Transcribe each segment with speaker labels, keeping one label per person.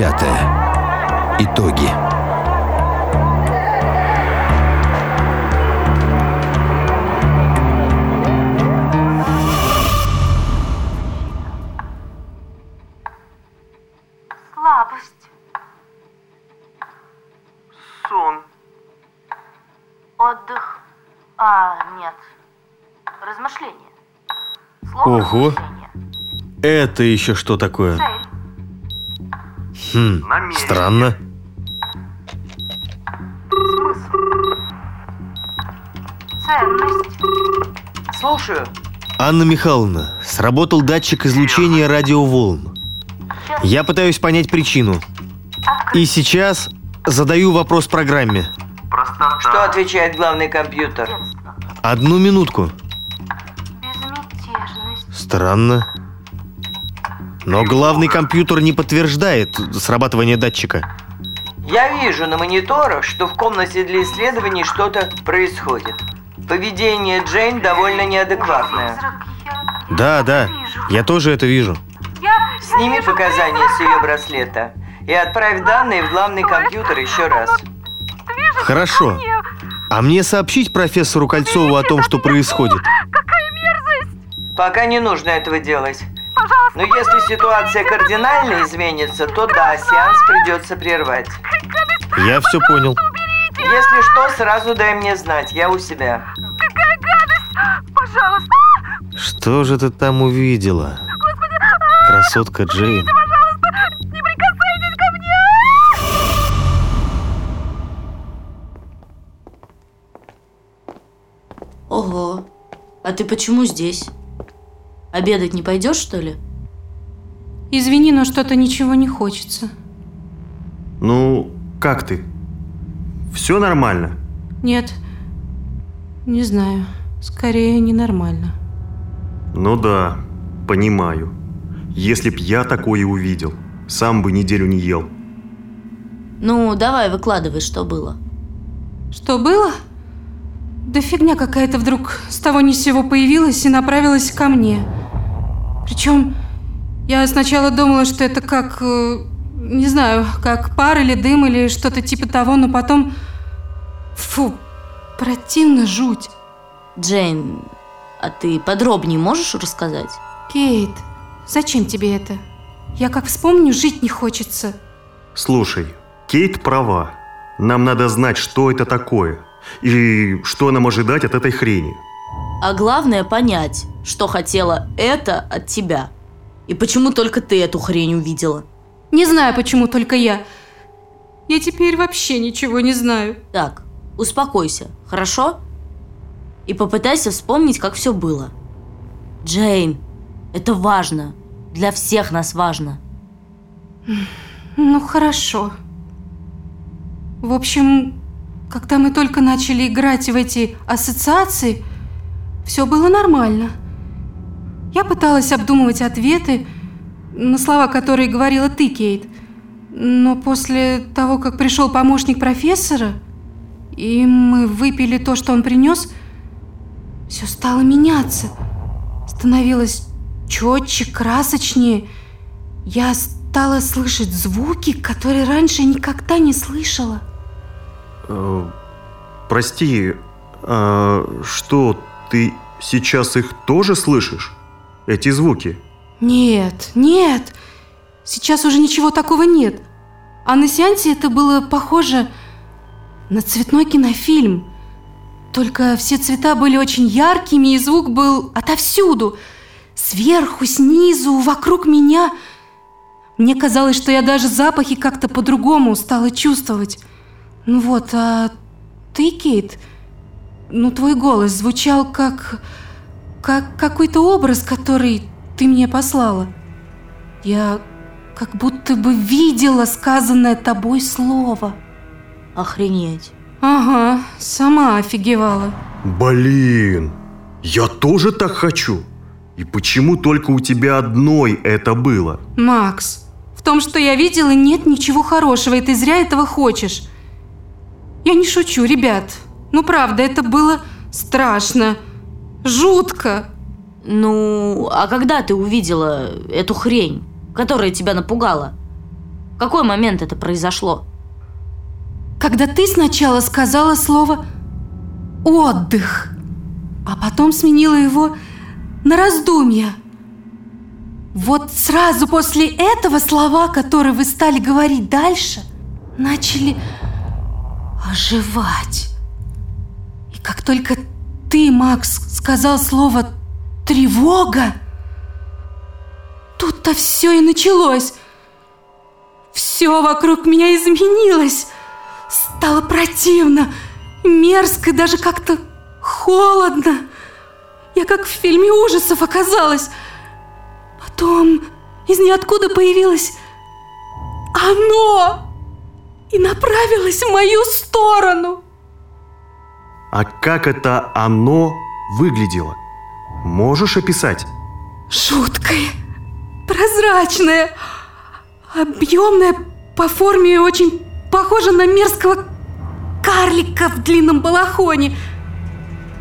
Speaker 1: десятое. Итоги.
Speaker 2: Слабость.
Speaker 3: Сон.
Speaker 2: Отдых. А, нет. Размышление. Слово
Speaker 4: Ого.
Speaker 2: размышление.
Speaker 4: Это еще что такое?
Speaker 2: Цель.
Speaker 4: Хм,
Speaker 3: Намерение.
Speaker 4: странно.
Speaker 2: Смысл. Ценность.
Speaker 3: Слушаю.
Speaker 4: Анна Михайловна, сработал датчик излучения радиоволн. Я пытаюсь понять причину. И сейчас задаю вопрос программе.
Speaker 3: Простота.
Speaker 5: Что отвечает главный компьютер?
Speaker 4: Одну минутку.
Speaker 2: Безмятежность.
Speaker 4: Странно. Но главный компьютер не подтверждает срабатывание датчика.
Speaker 5: Я вижу на мониторах, что в комнате для исследований что-то происходит. Поведение Джейн довольно неадекватное.
Speaker 4: Да, да, я тоже это вижу.
Speaker 5: Сними показания с ее браслета и отправь данные в главный компьютер еще раз.
Speaker 4: Хорошо. А мне сообщить профессору Кольцову о том, что происходит?
Speaker 2: Какая мерзость!
Speaker 5: Пока не нужно этого делать.
Speaker 2: Пожалуйста,
Speaker 5: Но если ситуация кардинально изменится, то да, сеанс придется прервать.
Speaker 4: Я все понял.
Speaker 5: Если что, сразу дай мне знать, я у себя.
Speaker 2: какая гадость! Пожалуйста,
Speaker 4: Что же ты там увидела? Красотка Джейн.
Speaker 2: пожалуйста, не прикасайтесь ко мне!
Speaker 6: Ого. А ты почему здесь? Обедать не пойдешь, что ли?
Speaker 7: Извини, но что-то ничего не хочется.
Speaker 8: Ну, как ты? Все нормально?
Speaker 7: Нет, не знаю. Скорее, ненормально.
Speaker 8: Ну да, понимаю. Если б я такое увидел, сам бы неделю не ел.
Speaker 6: Ну, давай, выкладывай, что было.
Speaker 7: Что было? Да фигня какая-то вдруг с того ни с сего появилась и направилась ко мне. Причем я сначала думала, что это как, э, не знаю, как пар или дым или что-то типа того, но потом... Фу, противно жуть.
Speaker 6: Джейн, а ты подробнее можешь рассказать?
Speaker 7: Кейт, зачем тебе это? Я как вспомню, жить не хочется.
Speaker 8: Слушай, Кейт права. Нам надо знать, что это такое. И что нам ожидать от этой хрени.
Speaker 6: А главное понять, что хотела это от тебя. И почему только ты эту хрень увидела.
Speaker 7: Не знаю, почему только я. Я теперь вообще ничего не знаю.
Speaker 6: Так, успокойся, хорошо? И попытайся вспомнить, как все было. Джейн, это важно. Для всех нас важно.
Speaker 7: Ну, хорошо. В общем, когда мы только начали играть в эти ассоциации, все было нормально. Я пыталась обдумывать ответы на слова, которые говорила ты, Кейт. Но после того, как пришел помощник профессора, и мы выпили то, что он принес, все стало меняться. Становилось четче, красочнее. Я стала слышать звуки, которые раньше никогда не слышала.
Speaker 8: Э, прости, а что, ты сейчас их тоже слышишь? Эти звуки?
Speaker 7: Нет, нет, сейчас уже ничего такого нет. А на сеансе это было похоже на цветной кинофильм. Только все цвета были очень яркими, и звук был отовсюду. Сверху, снизу, вокруг меня. Мне казалось, что я даже запахи как-то по-другому стала чувствовать. Ну вот, а ты, Кейт, ну твой голос звучал как... как какой-то образ, который ты мне послала. Я как будто бы видела сказанное тобой слово.
Speaker 6: Охренеть.
Speaker 7: Ага, сама офигевала.
Speaker 8: Блин, я тоже так хочу. И почему только у тебя одной это было?
Speaker 7: Макс, в том, что я видела, нет ничего хорошего, и ты зря этого хочешь. Я не шучу, ребят. Ну правда, это было страшно. Жутко.
Speaker 6: Ну, а когда ты увидела эту хрень, которая тебя напугала? какой момент это произошло?
Speaker 7: Когда ты сначала сказала слово «отдых», а потом сменила его на раздумья. Вот сразу после этого слова, которые вы стали говорить дальше, начали оживать. И как только ты, Макс, сказал слово «тревога», тут-то все и началось. Все вокруг меня изменилось. Стало противно, мерзко, даже как-то холодно. Я как в фильме ужасов оказалась. Потом из ниоткуда появилось оно и направилось в мою сторону.
Speaker 8: А как это оно выглядело? Можешь описать?
Speaker 7: Жуткое, прозрачное, объемное по форме очень похоже на мерзкого карлика в длинном балахоне.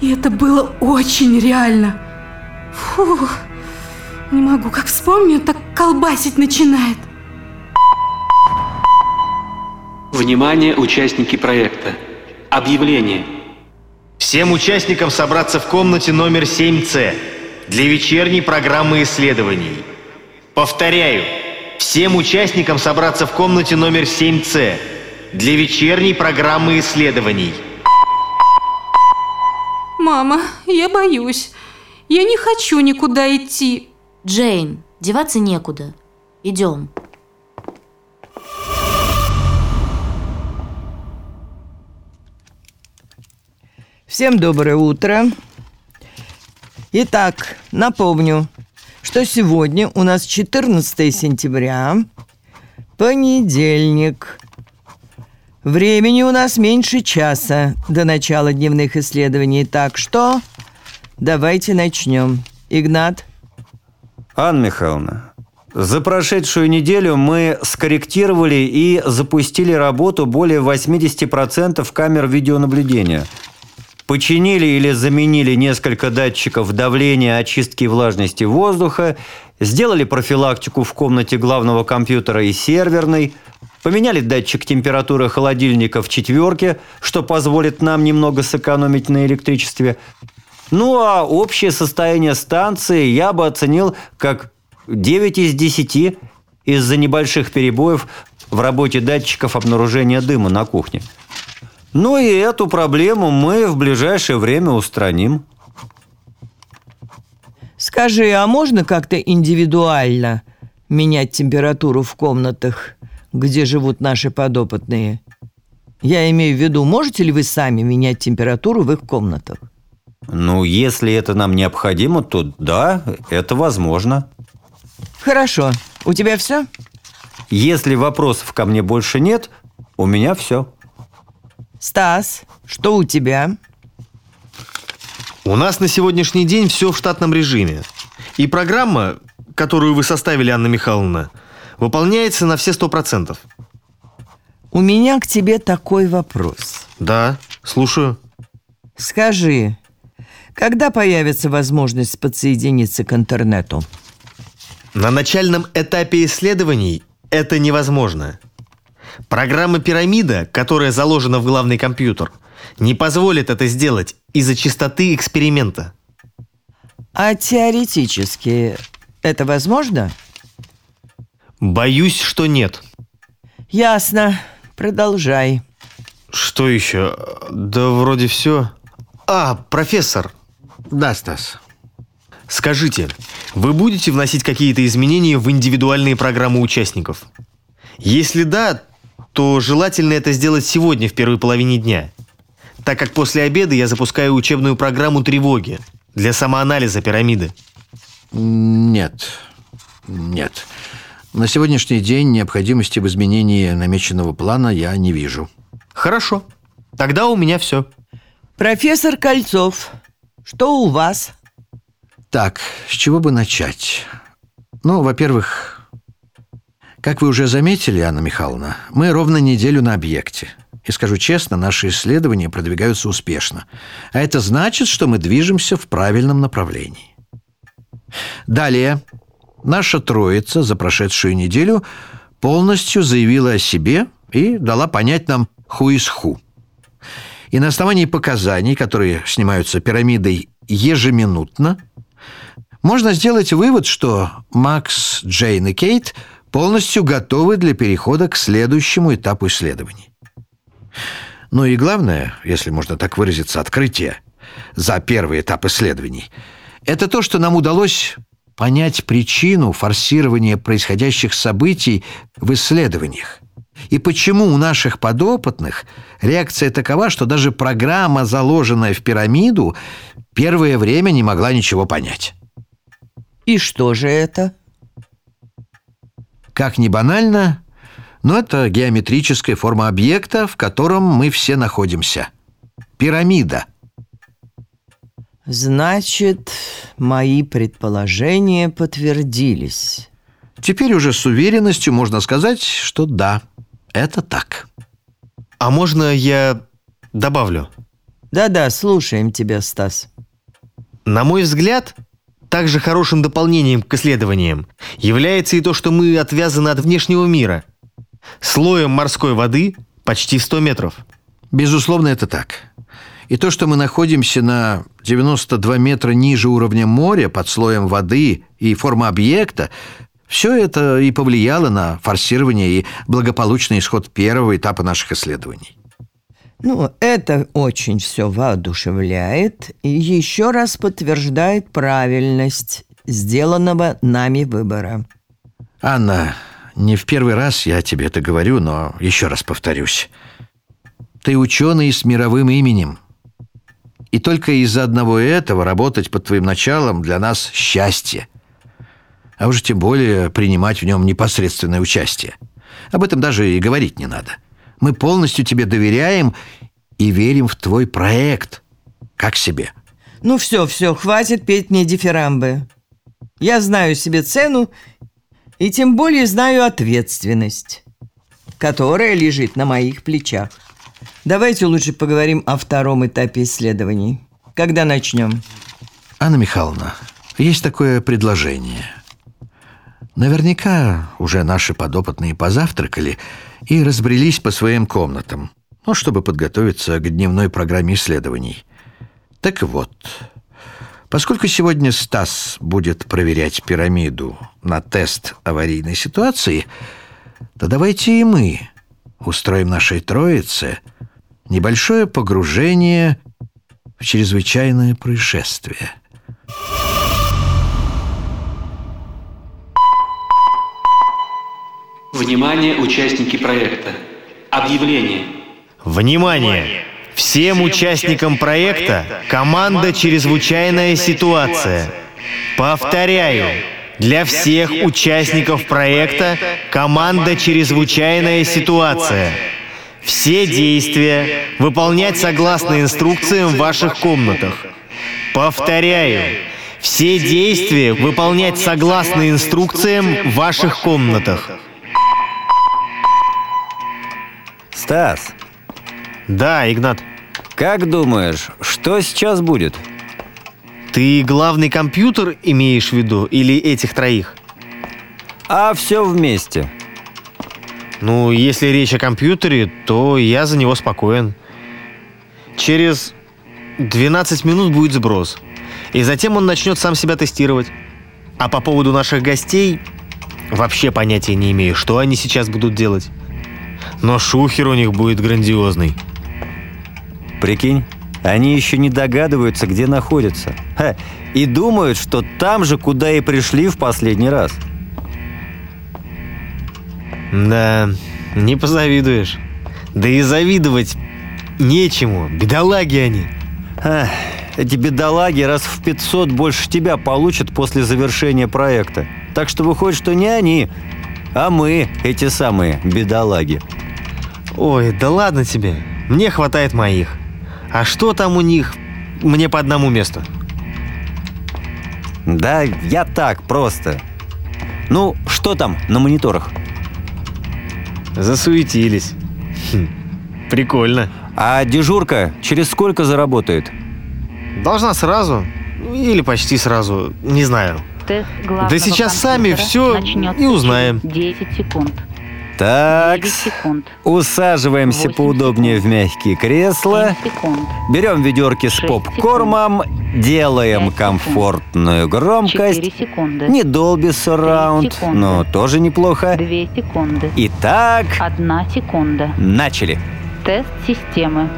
Speaker 7: И это было очень реально. Фух, не могу, как вспомню, так колбасить начинает.
Speaker 1: Внимание, участники проекта. Объявление.
Speaker 4: Всем участникам собраться в комнате номер 7С для вечерней программы исследований. Повторяю, всем участникам собраться в комнате номер 7С для вечерней программы исследований.
Speaker 7: Мама, я боюсь. Я не хочу никуда идти.
Speaker 6: Джейн, деваться некуда. Идем.
Speaker 9: Всем доброе утро. Итак, напомню, что сегодня у нас 14 сентября, понедельник. Времени у нас меньше часа до начала дневных исследований, так что давайте начнем. Игнат?
Speaker 10: Анна Михайловна, за прошедшую неделю мы скорректировали и запустили работу более 80% камер видеонаблюдения. Починили или заменили несколько датчиков давления, очистки и влажности воздуха, сделали профилактику в комнате главного компьютера и серверной, поменяли датчик температуры холодильника в четверке, что позволит нам немного сэкономить на электричестве. Ну а общее состояние станции я бы оценил как 9 из 10 из-за небольших перебоев в работе датчиков обнаружения дыма на кухне. Ну и эту проблему мы в ближайшее время устраним.
Speaker 9: Скажи, а можно как-то индивидуально менять температуру в комнатах, где живут наши подопытные? Я имею в виду, можете ли вы сами менять температуру в их комнатах?
Speaker 10: Ну, если это нам необходимо, то да, это возможно.
Speaker 9: Хорошо. У тебя все?
Speaker 10: Если вопросов ко мне больше нет, у меня все.
Speaker 9: Стас, что у тебя?
Speaker 4: У нас на сегодняшний день все в штатном режиме. И программа, которую вы составили, Анна Михайловна, выполняется на все сто процентов.
Speaker 9: У меня к тебе такой вопрос.
Speaker 4: Да, слушаю.
Speaker 9: Скажи, когда появится возможность подсоединиться к интернету?
Speaker 4: На начальном этапе исследований это невозможно. Программа «Пирамида», которая заложена в главный компьютер, не позволит это сделать из-за чистоты эксперимента.
Speaker 9: А теоретически это возможно?
Speaker 4: Боюсь, что нет.
Speaker 9: Ясно. Продолжай.
Speaker 4: Что еще? Да вроде все. А, профессор.
Speaker 11: Да, Стас.
Speaker 4: Скажите, вы будете вносить какие-то изменения в индивидуальные программы участников? Если да, то желательно это сделать сегодня в первой половине дня, так как после обеда я запускаю учебную программу тревоги для самоанализа пирамиды.
Speaker 11: Нет, нет. На сегодняшний день необходимости в изменении намеченного плана я не вижу.
Speaker 4: Хорошо. Тогда у меня все.
Speaker 9: Профессор Кольцов, что у вас?
Speaker 11: Так, с чего бы начать? Ну, во-первых, как вы уже заметили, Анна Михайловна, мы ровно неделю на объекте. И скажу честно, наши исследования продвигаются успешно. А это значит, что мы движемся в правильном направлении. Далее, наша троица за прошедшую неделю полностью заявила о себе и дала понять нам ху из ху. И на основании показаний, которые снимаются пирамидой ежеминутно, можно сделать вывод, что Макс, Джейн и Кейт полностью готовы для перехода к следующему этапу исследований. Ну и главное, если можно так выразиться, открытие за первый этап исследований – это то, что нам удалось понять причину форсирования происходящих событий в исследованиях. И почему у наших подопытных реакция такова, что даже программа, заложенная в пирамиду, первое время не могла ничего понять.
Speaker 9: И что же это?
Speaker 11: Как ни банально, но это геометрическая форма объекта, в котором мы все находимся. Пирамида.
Speaker 9: Значит, мои предположения подтвердились.
Speaker 11: Теперь уже с уверенностью можно сказать, что да, это так.
Speaker 4: А можно я добавлю?
Speaker 9: Да-да, слушаем тебя, Стас.
Speaker 4: На мой взгляд, также хорошим дополнением к исследованиям является и то, что мы отвязаны от внешнего мира. Слоем морской воды почти 100 метров.
Speaker 11: Безусловно, это так. И то, что мы находимся на 92 метра ниже уровня моря под слоем воды и форма объекта, все это и повлияло на форсирование и благополучный исход первого этапа наших исследований.
Speaker 9: Ну, это очень все воодушевляет и еще раз подтверждает правильность сделанного нами выбора.
Speaker 11: Анна, не в первый раз я тебе это говорю, но еще раз повторюсь. Ты ученый с мировым именем. И только из-за одного этого работать под твоим началом для нас счастье. А уже тем более принимать в нем непосредственное участие. Об этом даже и говорить не надо. Мы полностью тебе доверяем и верим в твой проект, как себе.
Speaker 9: Ну все, все, хватит петь мне дифирамбы. Я знаю себе цену и тем более знаю ответственность, которая лежит на моих плечах. Давайте лучше поговорим о втором этапе исследований. Когда начнем?
Speaker 11: Анна Михайловна, есть такое предложение. Наверняка уже наши подопытные позавтракали и разбрелись по своим комнатам, ну, чтобы подготовиться к дневной программе исследований. Так вот, поскольку сегодня Стас будет проверять пирамиду на тест аварийной ситуации, то давайте и мы устроим нашей троице небольшое погружение в чрезвычайное происшествие.
Speaker 1: Внимание, участники проекта. Объявление.
Speaker 4: Внимание! Всем участникам проекта команда «Чрезвычайная ситуация». Повторяю, для всех участников проекта команда «Чрезвычайная ситуация». Все действия выполнять согласно инструкциям в ваших комнатах. Повторяю, все действия выполнять согласно инструкциям в ваших комнатах.
Speaker 10: Стас,
Speaker 4: Да, Игнат.
Speaker 10: как думаешь, что сейчас будет?
Speaker 4: Ты главный компьютер имеешь в виду или этих троих?
Speaker 10: А все вместе.
Speaker 4: Ну, если речь о компьютере, то я за него спокоен. Через 12 минут будет сброс. И затем он начнет сам себя тестировать. А по поводу наших гостей вообще понятия не имею, что они сейчас будут делать. Но шухер у них будет грандиозный.
Speaker 10: Прикинь, они еще не догадываются, где находятся. Ха, и думают, что там же, куда и пришли в последний раз.
Speaker 4: Да, не позавидуешь. Да и завидовать нечему. Бедолаги они.
Speaker 10: Ах, эти бедолаги раз в 500 больше тебя получат после завершения проекта. Так что выходит, что не они, а мы, эти самые бедолаги.
Speaker 4: Ой, да ладно тебе. Мне хватает моих. А что там у них? Мне по одному месту.
Speaker 10: Да, я так просто. Ну, что там на мониторах?
Speaker 4: Засуетились. Хм, прикольно.
Speaker 10: А дежурка через сколько заработает?
Speaker 4: Должна сразу. Или почти сразу. Не знаю.
Speaker 12: Тест
Speaker 4: Да сейчас сами
Speaker 12: начнется
Speaker 4: и узнаем.
Speaker 12: через 10 секунд.
Speaker 10: Так,
Speaker 12: 9 секунд.
Speaker 10: усаживаемся поудобнее в мягкие кресла.
Speaker 12: 7 секунд.
Speaker 10: Берем ведерки с попкормом, делаем комфортную громкость.
Speaker 12: 4 секунды.
Speaker 10: Не Surround,
Speaker 12: секунды.
Speaker 10: но тоже неплохо.
Speaker 12: 2 секунды.
Speaker 10: Итак,
Speaker 12: 1 секунда.
Speaker 10: начали.
Speaker 12: Тест системы.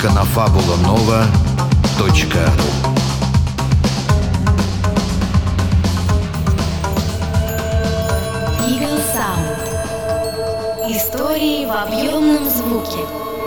Speaker 11: Только на fabulanova.ru.
Speaker 13: Истории в объемном звуке.